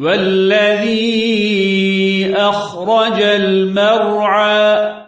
والذي أخرج المرعى